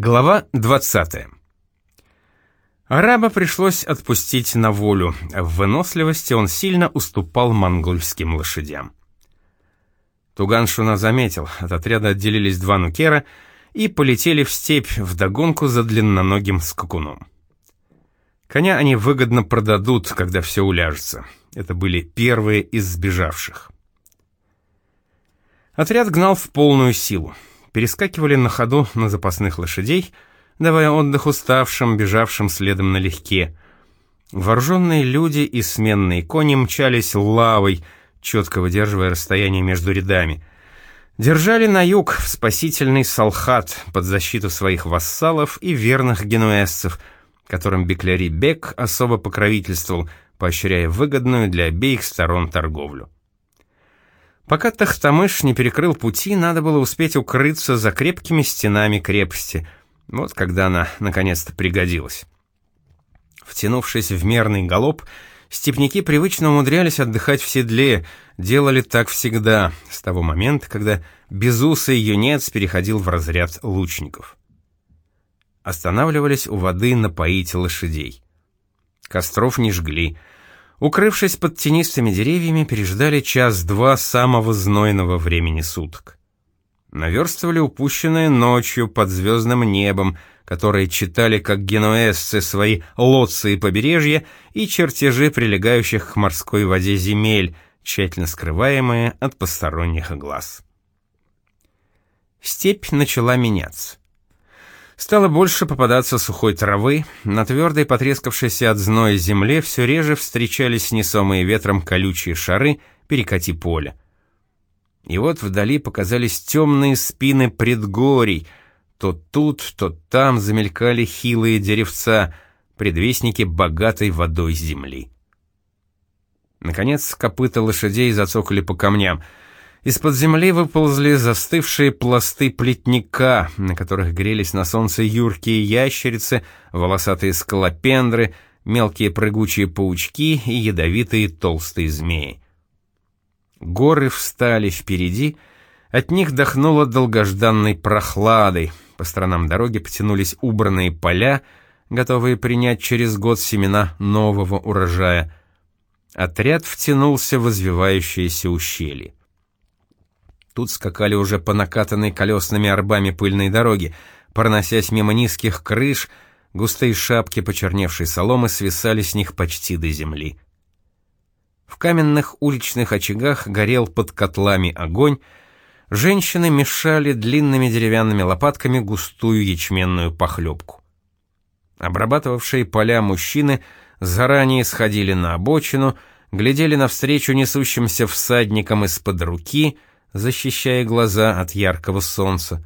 Глава 20. Араба пришлось отпустить на волю. В выносливости он сильно уступал монгольским лошадям. Туганшуна заметил, от отряда отделились два нукера и полетели в степь вдогонку за длинноногим скакуном. Коня они выгодно продадут, когда все уляжется. Это были первые из сбежавших. Отряд гнал в полную силу перескакивали на ходу на запасных лошадей, давая отдых уставшим, бежавшим следом налегке. Вооруженные люди и сменные кони мчались лавой, четко выдерживая расстояние между рядами. Держали на юг в спасительный Салхат под защиту своих вассалов и верных генуэзцев, которым Бекляри Бек особо покровительствовал, поощряя выгодную для обеих сторон торговлю. Пока Тахтамыш не перекрыл пути, надо было успеть укрыться за крепкими стенами крепости. Вот когда она наконец-то пригодилась. Втянувшись в мерный галоп, степняки привычно умудрялись отдыхать в седле, делали так всегда, с того момента, когда безусый юнец переходил в разряд лучников. Останавливались у воды напоить лошадей. Костров не жгли, Укрывшись под тенистыми деревьями, переждали час-два самого знойного времени суток. Наверстывали упущенное ночью под звездным небом, которые читали как генуэзцы свои лодцы и побережья и чертежи прилегающих к морской воде земель, тщательно скрываемые от посторонних глаз. Степь начала меняться. Стало больше попадаться сухой травы, на твердой потрескавшейся от зноя земле все реже встречались несомые ветром колючие шары перекати поля. И вот вдали показались темные спины предгорий, то тут, то там замелькали хилые деревца, предвестники богатой водой земли. Наконец копыта лошадей зацокали по камням — из-под земли выползли застывшие пласты плетника, на которых грелись на солнце юркие ящерицы, волосатые скалопендры, мелкие прыгучие паучки и ядовитые толстые змеи. Горы встали впереди, от них дохнуло долгожданной прохладой, по сторонам дороги потянулись убранные поля, готовые принять через год семена нового урожая. Отряд втянулся в извивающееся ущелье. Тут скакали уже по накатанной колесными орбами пыльной дороги, проносясь мимо низких крыш, густые шапки почерневшей соломы свисали с них почти до земли. В каменных уличных очагах горел под котлами огонь, женщины мешали длинными деревянными лопатками густую ячменную похлебку. Обрабатывавшие поля мужчины заранее сходили на обочину, глядели навстречу несущимся всадникам из-под руки — защищая глаза от яркого солнца.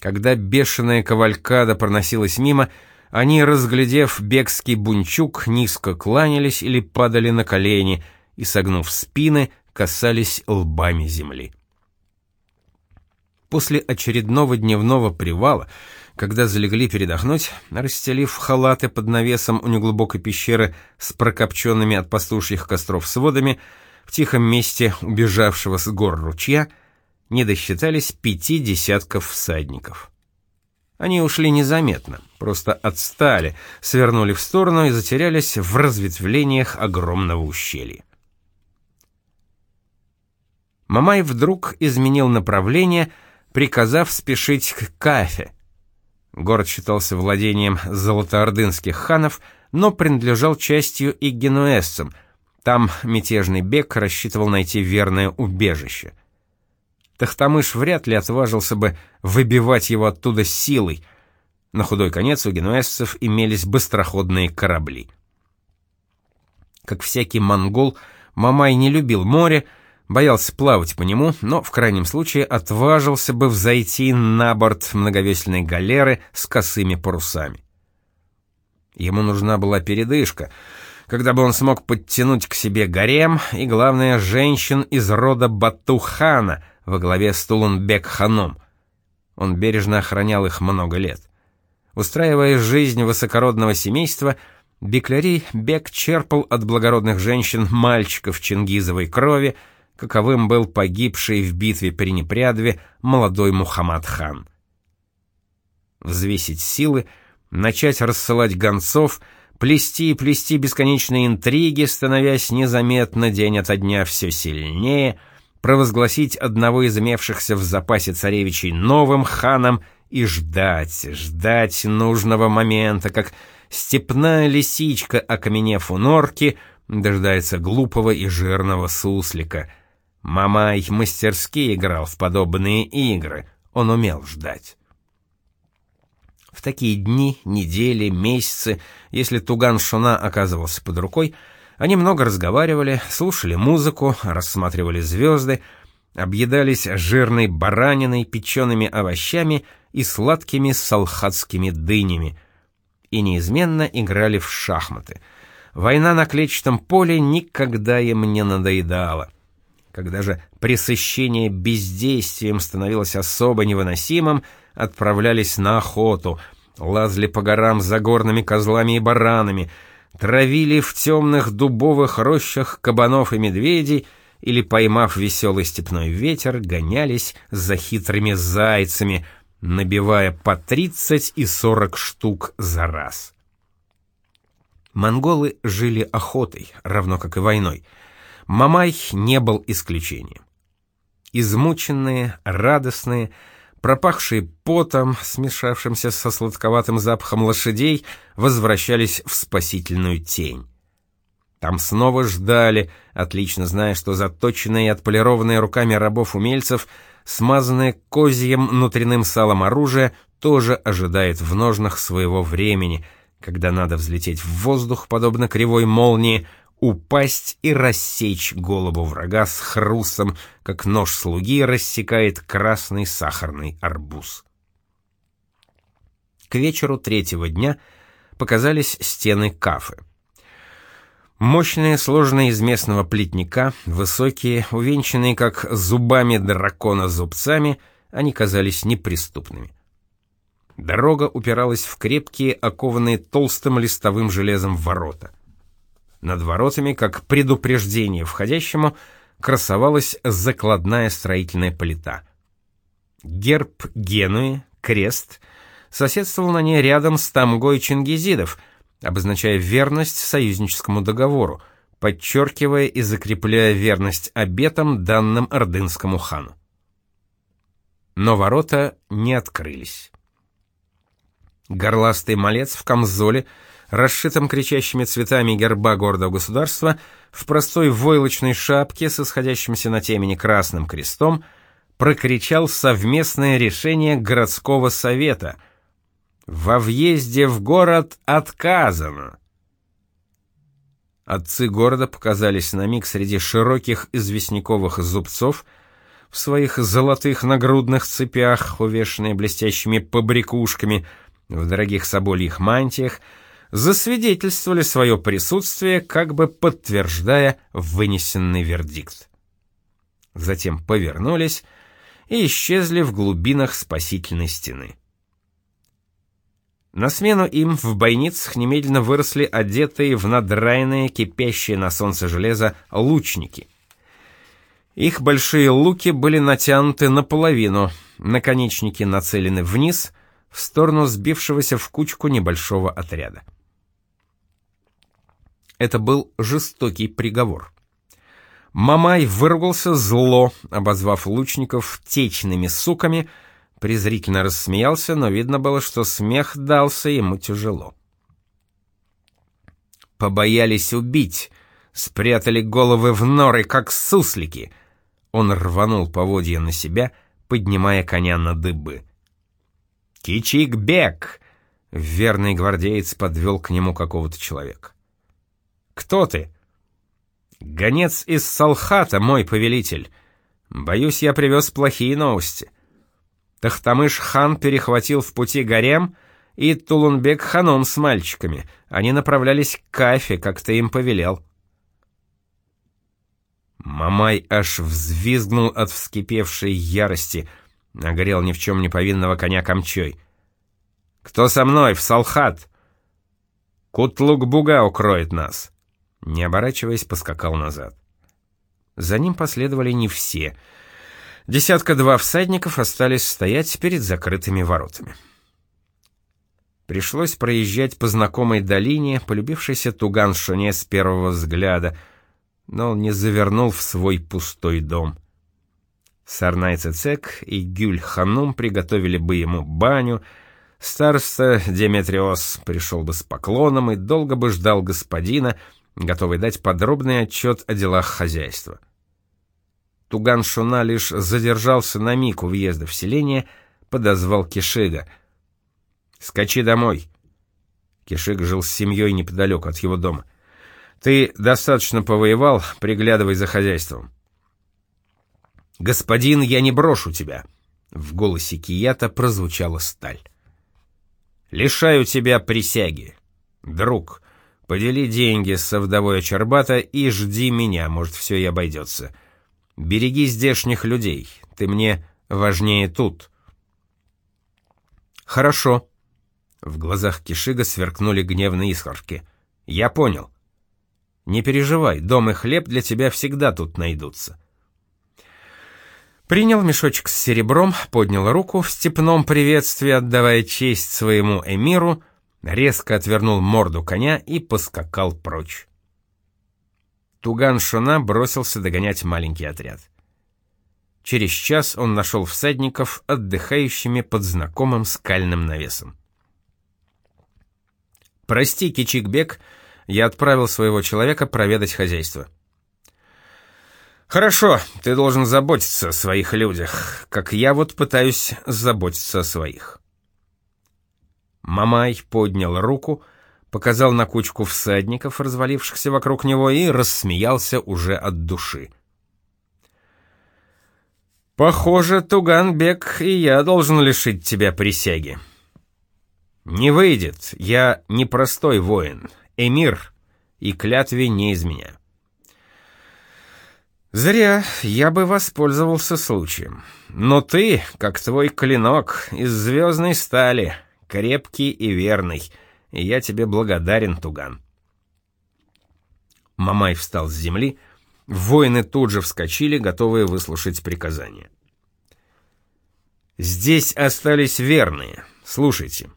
Когда бешеная кавалькада проносилась мимо, они, разглядев бегский бунчук, низко кланялись или падали на колени и, согнув спины, касались лбами земли. После очередного дневного привала, когда залегли передохнуть, расстелив халаты под навесом у неглубокой пещеры с прокопченными от пастушьих костров сводами, в тихом месте убежавшего с гор ручья не досчитались пяти десятков всадников. Они ушли незаметно, просто отстали, свернули в сторону и затерялись в разветвлениях огромного ущелья. Мамай вдруг изменил направление, приказав спешить к Кафе. Город считался владением золотоордынских ханов, но принадлежал частью и генуэзцам – там мятежный бег рассчитывал найти верное убежище. Тахтамыш вряд ли отважился бы выбивать его оттуда силой. На худой конец у генуэзцев имелись быстроходные корабли. Как всякий монгол, Мамай не любил море, боялся плавать по нему, но в крайнем случае отважился бы взойти на борт многовесельной галеры с косыми парусами. Ему нужна была передышка — когда бы он смог подтянуть к себе гарем и, главное, женщин из рода Батухана во главе с Тулунбек-ханом. Он бережно охранял их много лет. Устраивая жизнь высокородного семейства, Бекляри Бек черпал от благородных женщин мальчиков чингизовой крови, каковым был погибший в битве при Непрядве молодой Мухаммад хан. взвесить силы, начать рассылать гонцов, плести и плести бесконечные интриги, становясь незаметно день ото дня все сильнее, провозгласить одного из имевшихся в запасе царевичей новым ханом и ждать, ждать нужного момента, как степная лисичка, окаменев у норки, дожидается глупого и жирного суслика. Мамай мастерски играл в подобные игры, он умел ждать. Такие дни, недели, месяцы, если Туган Шуна оказывался под рукой, они много разговаривали, слушали музыку, рассматривали звезды, объедались жирной бараниной, печеными овощами и сладкими салхатскими дынями. И неизменно играли в шахматы. Война на клетчатом поле никогда им не надоедала. Когда же пресыщение бездействием становилось особо невыносимым, отправлялись на охоту, лазли по горам за горными козлами и баранами, травили в темных дубовых рощах кабанов и медведей или, поймав веселый степной ветер, гонялись за хитрыми зайцами, набивая по 30 и 40 штук за раз. Монголы жили охотой, равно как и войной. Мамай не был исключением. Измученные, радостные, пропахшие потом, смешавшимся со сладковатым запахом лошадей, возвращались в спасительную тень. Там снова ждали, отлично зная, что заточенные и отполированные руками рабов-умельцев, смазанное козьим внутренним салом оружие, тоже ожидает в ножнах своего времени, когда надо взлететь в воздух, подобно кривой молнии, упасть и рассечь голову врага с хрустом, как нож слуги рассекает красный сахарный арбуз. К вечеру третьего дня показались стены кафы. Мощные, сложные из местного плетника, высокие, увенчанные как зубами дракона зубцами, они казались неприступными. Дорога упиралась в крепкие, окованные толстым листовым железом ворота — над воротами, как предупреждение входящему, красовалась закладная строительная плита. Герб Генуи, крест, соседствовал на ней рядом с тамгой чингизидов, обозначая верность союзническому договору, подчеркивая и закрепляя верность обетам, данным ордынскому хану. Но ворота не открылись. Горластый малец в камзоле — расшитом кричащими цветами герба гордого государства, в простой войлочной шапке с исходящимся на темени красным крестом, прокричал совместное решение городского совета. «Во въезде в город отказано!» Отцы города показались на миг среди широких известняковых зубцов, в своих золотых нагрудных цепях, увешанные блестящими побрякушками, в дорогих собольих мантиях, засвидетельствовали свое присутствие, как бы подтверждая вынесенный вердикт. Затем повернулись и исчезли в глубинах спасительной стены. На смену им в бойницах немедленно выросли одетые в надраенные, кипящие на солнце железо лучники. Их большие луки были натянуты наполовину, наконечники нацелены вниз, в сторону сбившегося в кучку небольшого отряда. Это был жестокий приговор. Мамай выругался зло, обозвав лучников течными суками, презрительно рассмеялся, но видно было, что смех дался ему тяжело. Побоялись убить, спрятали головы в норы, как суслики. Он рванул поводья на себя, поднимая коня на дыбы. «Кичик-бег!» — верный гвардеец подвел к нему какого-то человека. Кто ты? Гонец из Салхата, мой повелитель. Боюсь, я привез плохие новости. Тахтамыш хан перехватил в пути гарем и Тулунбек ханом с мальчиками. Они направлялись к Кафе, как ты им повелел. Мамай аж взвизгнул от вскипевшей ярости, нагорел ни в чем не повинного коня камчой. «Кто со мной в Салхат?» «Кутлук-буга укроет нас». Не оборачиваясь, поскакал назад. За ним последовали не все. Десятка-два всадников остались стоять перед закрытыми воротами. Пришлось проезжать по знакомой долине, полюбившейся Туган-Шоне с первого взгляда, но он не завернул в свой пустой дом. Сарнай Цецек и Гюль Ханум приготовили бы ему баню, староста Деметриос пришел бы с поклоном и долго бы ждал господина, готовый дать подробный отчет о делах хозяйства. Туган Шуна лишь задержался на миг у въезда в селение, подозвал Кишига. «Скачи домой». Кишиг жил с семьей неподалеку от его дома. «Ты достаточно повоевал, приглядывай за хозяйством». «Господин, я не брошу тебя!» В голосе Кията прозвучала сталь. «Лишаю тебя присяги. Друг, подели деньги со вдовой Ачарбата и жди меня, может, все и обойдется. Береги здешних людей, ты мне важнее тут». «Хорошо». В глазах Кишига сверкнули гневные искорки. «Я понял. Не переживай, дом и хлеб для тебя всегда тут найдутся. Принял мешочек с серебром, поднял руку в степном приветствии, отдавая честь своему эмиру, резко отвернул морду коня и поскакал прочь. Туган Шуна бросился догонять маленький отряд. Через час он нашел всадников, отдыхающими под знакомым скальным навесом. «Прости, Кичикбек, я отправил своего человека проведать хозяйство». Хорошо, ты должен заботиться о своих людях, как я вот пытаюсь заботиться о своих. Мамай поднял руку, показал на кучку всадников, развалившихся вокруг него, и рассмеялся уже от души. «Похоже, Туганбек, и я должен лишить тебя присяги». «Не выйдет, я не простой воин, эмир, и клятве не изменяю». Зря, я бы воспользовался случаем. Но ты, как твой клинок, из звездной стали, крепкий и верный, и я тебе благодарен, Туган. Мамай встал с земли, воины тут же вскочили, готовые выслушать приказания. Здесь остались верные. Слушайте.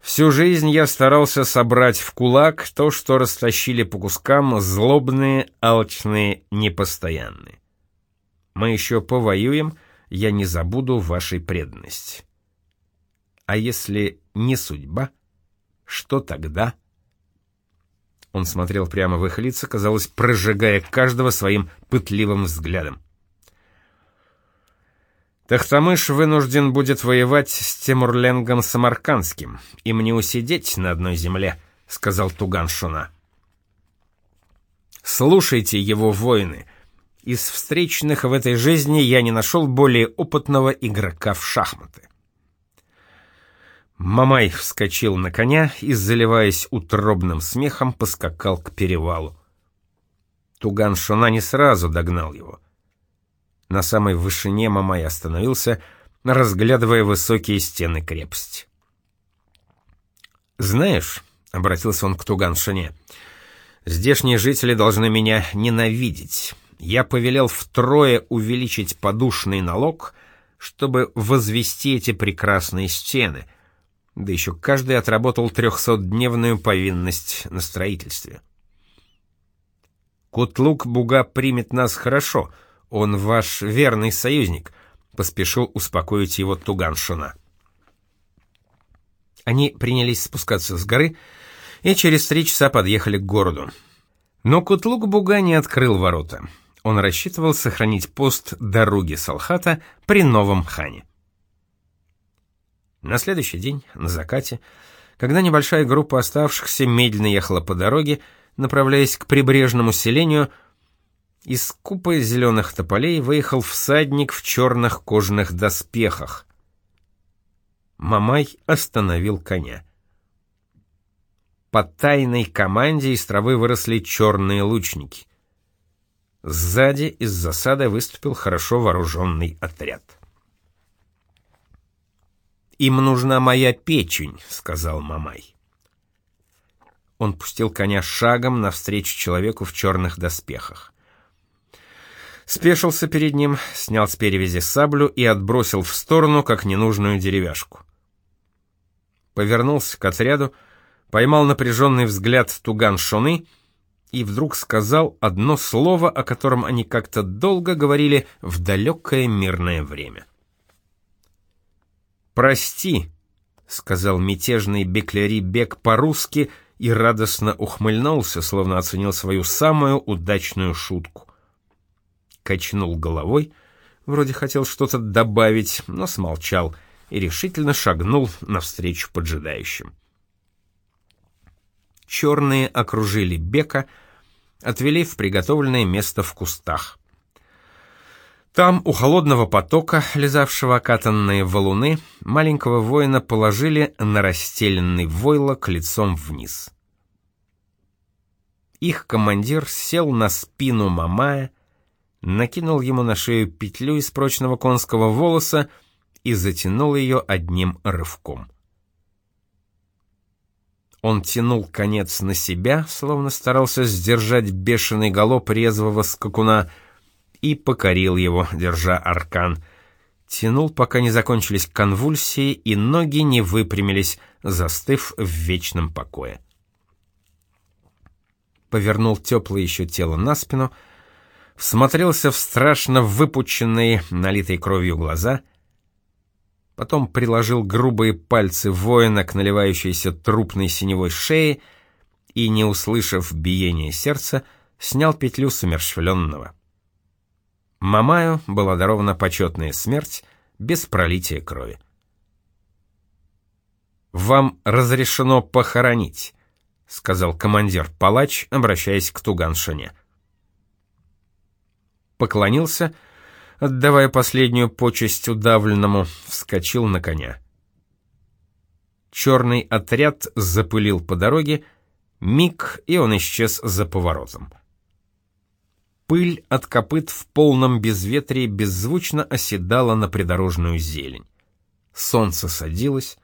Всю жизнь я старался собрать в кулак то, что растащили по кускам злобные, алчные, непостоянные. Мы еще повоюем, я не забуду вашей преданности. А если не судьба, что тогда? Он смотрел прямо в их лица, казалось, прожигая каждого своим пытливым взглядом. Тахтамыш вынужден будет воевать с Тимурленгом Самаркандским. Им не усидеть на одной земле, сказал Туган Шуна. Слушайте его воины. Из встречных в этой жизни я не нашел более опытного игрока в шахматы. Мамай вскочил на коня и, заливаясь утробным смехом, поскакал к перевалу. Туган Шуна не сразу догнал его. На самой вышине Мамай остановился, разглядывая высокие стены крепости. «Знаешь», — обратился он к Туганшине, — «здешние жители должны меня ненавидеть. Я повелел втрое увеличить подушный налог, чтобы возвести эти прекрасные стены, да еще каждый отработал трехсотдневную повинность на строительстве». «Кутлук-буга примет нас хорошо», — он ваш верный союзник», — поспешил успокоить его Туганшина. Они принялись спускаться с горы и через три часа подъехали к городу. Но Кутлук-Буга не открыл ворота. Он рассчитывал сохранить пост дороги Салхата при новом хане. На следующий день, на закате, когда небольшая группа оставшихся медленно ехала по дороге, направляясь к прибрежному селению, из купы зеленых тополей выехал всадник в черных кожаных доспехах. Мамай остановил коня. По тайной команде из травы выросли черные лучники. Сзади из засады выступил хорошо вооруженный отряд. «Им нужна моя печень», — сказал Мамай. Он пустил коня шагом навстречу человеку в черных доспехах спешился перед ним, снял с перевязи саблю и отбросил в сторону, как ненужную деревяшку. повернулся к отряду, поймал напряженный взгляд Туган Шоны и вдруг сказал одно слово, о котором они как-то долго говорили в далекое мирное время. «Прости», — сказал мятежный Бекляри Бек по-русски и радостно ухмыльнулся, словно оценил свою самую удачную шутку. Качнул головой, вроде хотел что-то добавить, но смолчал и решительно шагнул навстречу поджидающим. Черные окружили Бека, отвели в приготовленное место в кустах. Там, у холодного потока, лизавшего окатанные валуны, маленького воина положили на расстеленный войлок лицом вниз. Их командир сел на спину Мамая, накинул ему на шею петлю из прочного конского волоса и затянул ее одним рывком. Он тянул конец на себя, словно старался сдержать бешеный галоп резвого скакуна — и покорил его, держа аркан. Тянул, пока не закончились конвульсии, и ноги не выпрямились, застыв в вечном покое. Повернул теплое еще тело на спину, всмотрелся в страшно выпученные, налитые кровью глаза, потом приложил грубые пальцы воина к наливающейся трупной синевой шее и, не услышав биения сердца, снял петлю с умерщвленного. Мамаю была дарована почетная смерть без пролития крови. «Вам разрешено похоронить», — сказал командир-палач, обращаясь к Туганшине. Поклонился, отдавая последнюю почесть удавленному, вскочил на коня. Черный отряд запылил по дороге, миг, и он исчез за поворотом. Пыль от копыт в полном безветрии беззвучно оседала на придорожную зелень. Солнце садилось.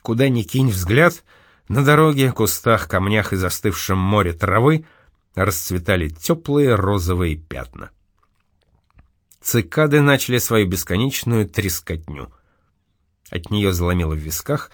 Куда ни кинь взгляд, на дороге, кустах, камнях и застывшем море травы расцветали теплые розовые пятна. Цикады начали свою бесконечную трескотню. От нее заломило в висках,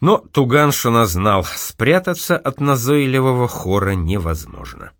но Туган Шуна знал, спрятаться от назойливого хора невозможно.